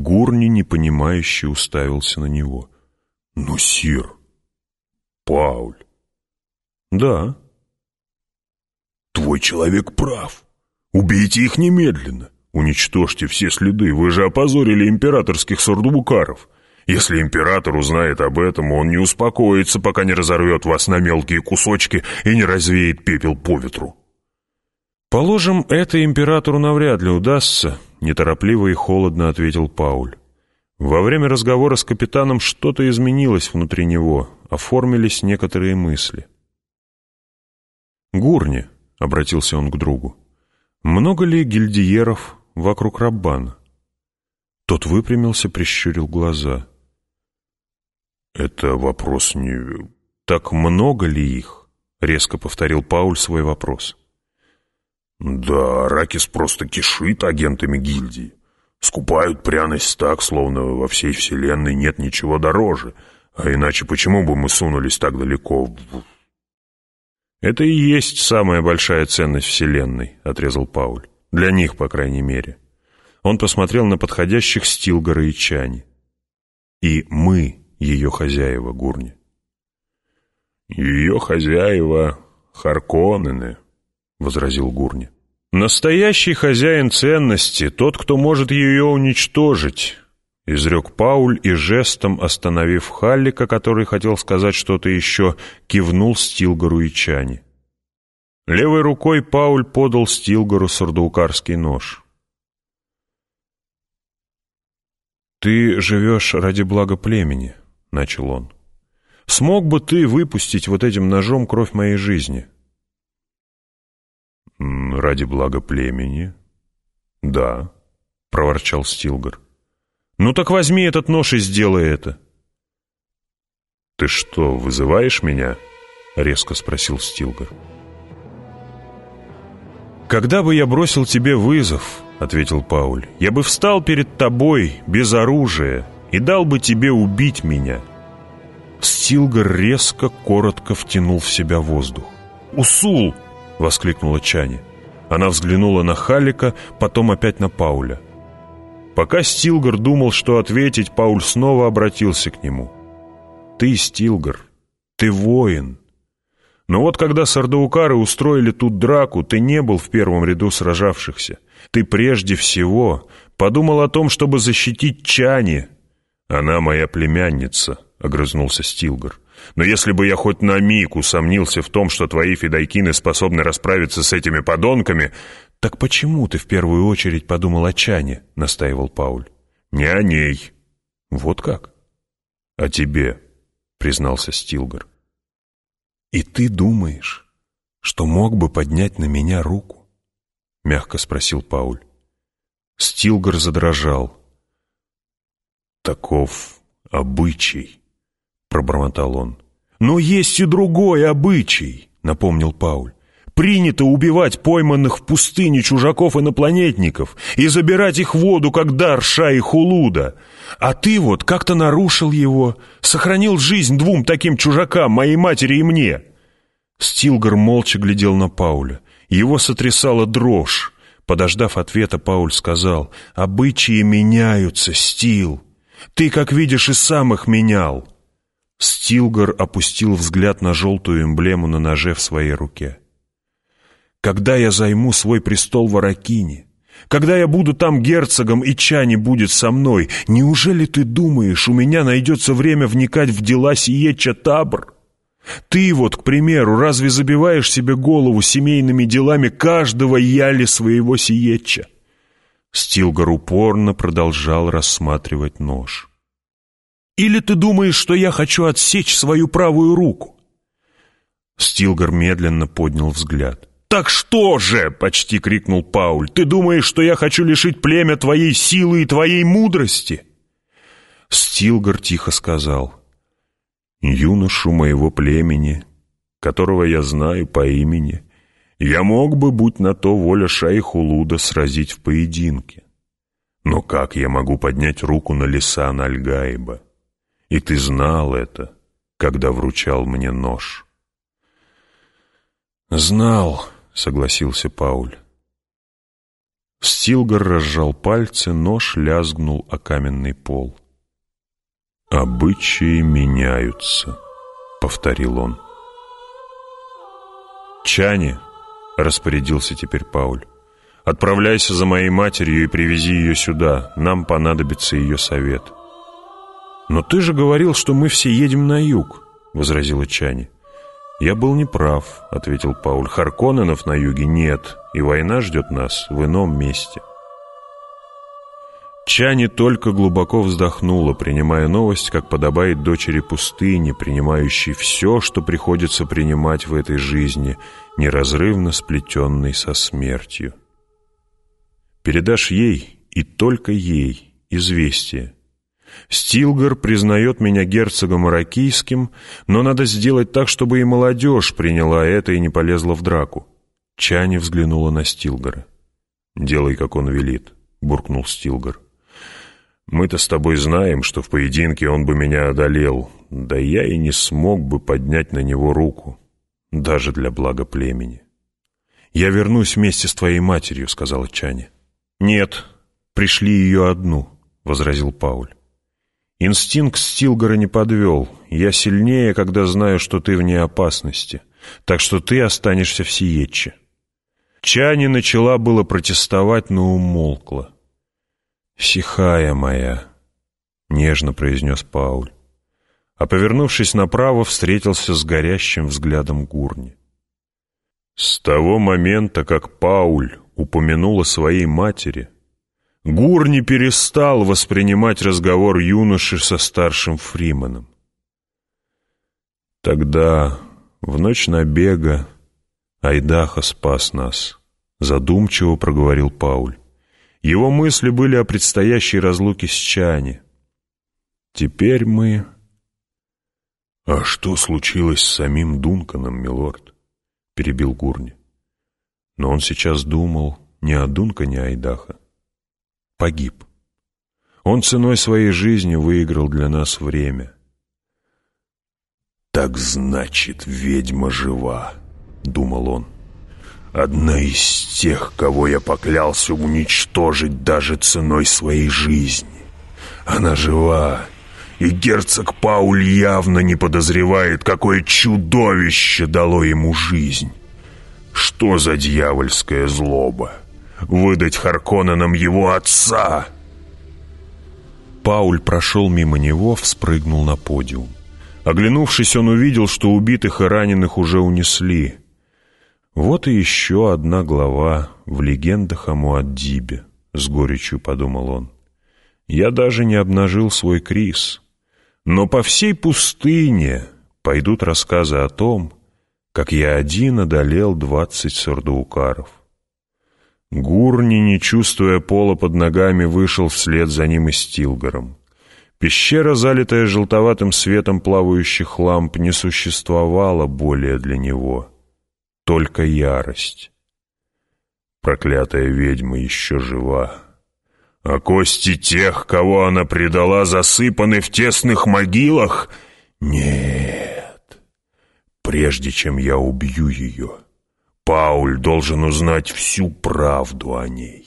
Гурни, непонимающе, уставился на него. «Но, сир, Пауль...» «Да». «Твой человек прав. Убейте их немедленно. Уничтожьте все следы. Вы же опозорили императорских сардубукаров. Если император узнает об этом, он не успокоится, пока не разорвет вас на мелкие кусочки и не развеет пепел по ветру». «Положим, это императору навряд ли удастся», — неторопливо и холодно ответил Пауль. Во время разговора с капитаном что-то изменилось внутри него, оформились некоторые мысли. «Гурни», — обратился он к другу, — «много ли гильдиеров вокруг Раббана?» Тот выпрямился, прищурил глаза. «Это вопрос не...» «Так много ли их?» — резко повторил Пауль свой вопрос. «Да, Ракис просто кишит агентами гильдии. Скупают пряность так, словно во всей вселенной нет ничего дороже. А иначе почему бы мы сунулись так далеко «Это и есть самая большая ценность Вселенной», — отрезал Пауль. «Для них, по крайней мере». Он посмотрел на подходящих Стилгора и Чани. «И мы ее хозяева, Гурни». «Ее хозяева Харконнены», — возразил Гурни. «Настоящий хозяин ценности, тот, кто может ее уничтожить», — изрек Пауль и жестом, остановив Халлика, который хотел сказать что-то еще, кивнул Стилгару и Чани. Левой рукой Пауль подал Стилгару сардуукарский нож. «Ты живешь ради блага племени», — начал он. «Смог бы ты выпустить вот этим ножом кровь моей жизни?» «Ради блага племени?» «Да», — проворчал Стилгар. «Ну так возьми этот нож и сделай это». «Ты что, вызываешь меня?» — резко спросил Стилгар. «Когда бы я бросил тебе вызов, — ответил Пауль, — я бы встал перед тобой без оружия и дал бы тебе убить меня». Стилгар резко, коротко втянул в себя воздух. «Усул!» — воскликнула Чани. Она взглянула на Халика, потом опять на Пауля. Пока Стилгар думал, что ответить, Пауль снова обратился к нему. «Ты, Стилгар, ты воин. Но вот когда сардаукары устроили тут драку, ты не был в первом ряду сражавшихся. Ты прежде всего подумал о том, чтобы защитить Чани. Она моя племянница», — огрызнулся Стилгар. «Но если бы я хоть на миг усомнился в том, что твои фидайкины способны расправиться с этими подонками, «Так почему ты в первую очередь подумал о Чане?» — настаивал Пауль. «Не о ней». «Вот как?» «О тебе», — признался Стилгар. «И ты думаешь, что мог бы поднять на меня руку?» — мягко спросил Пауль. Стилгар задрожал. «Таков обычай», — пробормотал он. «Но есть и другой обычай», — напомнил Пауль. Принято убивать пойманных в пустыне чужаков-инопланетников и забирать их воду, как дар Ша Хулуда. А ты вот как-то нарушил его, сохранил жизнь двум таким чужакам, моей матери и мне». Стилгар молча глядел на Пауля. Его сотрясала дрожь. Подождав ответа, Пауль сказал, «Обычаи меняются, Стил. Ты, как видишь, и сам их менял». Стилгар опустил взгляд на желтую эмблему на ноже в своей руке. Когда я займу свой престол в Аракине? Когда я буду там герцогом и Чани будет со мной, неужели ты думаешь, у меня найдется время вникать в дела Сиеча Табр? Ты вот, к примеру, разве забиваешь себе голову семейными делами каждого яли своего Сиеча? Стилгар упорно продолжал рассматривать нож. «Или ты думаешь, что я хочу отсечь свою правую руку?» Стилгар медленно поднял взгляд. «Так что же?» — почти крикнул Пауль. «Ты думаешь, что я хочу лишить племя твоей силы и твоей мудрости?» Стилгар тихо сказал. «Юношу моего племени, которого я знаю по имени, я мог бы, будь на то воля Шайхулуда, сразить в поединке. Но как я могу поднять руку на Лисан Альгаиба? И ты знал это, когда вручал мне нож». «Знал», — согласился Пауль. Стилгар разжал пальцы, нож лязгнул о каменный пол. «Обычаи меняются», — повторил он. «Чани», — распорядился теперь Пауль, — «отправляйся за моей матерью и привези ее сюда. Нам понадобится ее совет». «Но ты же говорил, что мы все едем на юг», — возразила Чани. «Я был неправ», — ответил Пауль. «Харконненов на юге нет, и война ждет нас в ином месте». Чани только глубоко вздохнула, принимая новость, как подобает дочери пустыни, принимающей все, что приходится принимать в этой жизни, неразрывно сплетенной со смертью. «Передашь ей, и только ей, известие», Стилгар признает меня герцогом аракийским, но надо сделать так, чтобы и молодежь приняла это и не полезла в драку. Чани взглянула на Стилгара. «Делай, как он велит», — буркнул Стилгар. «Мы-то с тобой знаем, что в поединке он бы меня одолел, да я и не смог бы поднять на него руку, даже для блага племени». «Я вернусь вместе с твоей матерью», — сказала Чани. «Нет, пришли ее одну», — возразил Пауль. Инстинкт Стилгора не подвел. Я сильнее, когда знаю, что ты вне опасности. Так что ты останешься в Сиетче. Чани начала было протестовать, но умолкла. «Сихая моя», — нежно произнес Пауль. А повернувшись направо, встретился с горящим взглядом Гурни. С того момента, как Пауль упомянул о своей матери, Гур не перестал воспринимать разговор юноши со старшим Фриманом. Тогда, в ночь набега, Айдаха спас нас, задумчиво проговорил Пауль. Его мысли были о предстоящей разлуке с Чани. Теперь мы... «А что случилось с самим Дунканом, милорд?» — перебил Гурни. Но он сейчас думал не о Дункане Айдаха, погиб. Он ценой своей жизни выиграл для нас время. «Так значит, ведьма жива», — думал он. «Одна из тех, кого я поклялся уничтожить даже ценой своей жизни. Она жива, и герцог Пауль явно не подозревает, какое чудовище дало ему жизнь. Что за дьявольская злоба?» Выдать Харконненам его отца!» Пауль прошел мимо него, вспрыгнул на подиум. Оглянувшись, он увидел, что убитых и раненых уже унесли. «Вот и еще одна глава в легендах о Муаддибе», — с горечью подумал он. «Я даже не обнажил свой крис. Но по всей пустыне пойдут рассказы о том, как я один одолел двадцать сордоукаров. Гурни, не чувствуя пола под ногами, вышел вслед за ним и Стилгаром. Пещера, залитая желтоватым светом плавающих ламп, не существовала более для него. Только ярость. Проклятая ведьма еще жива. А кости тех, кого она предала, засыпаны в тесных могилах? Нет. Прежде чем я убью ее... Пауль должен узнать всю правду о ней.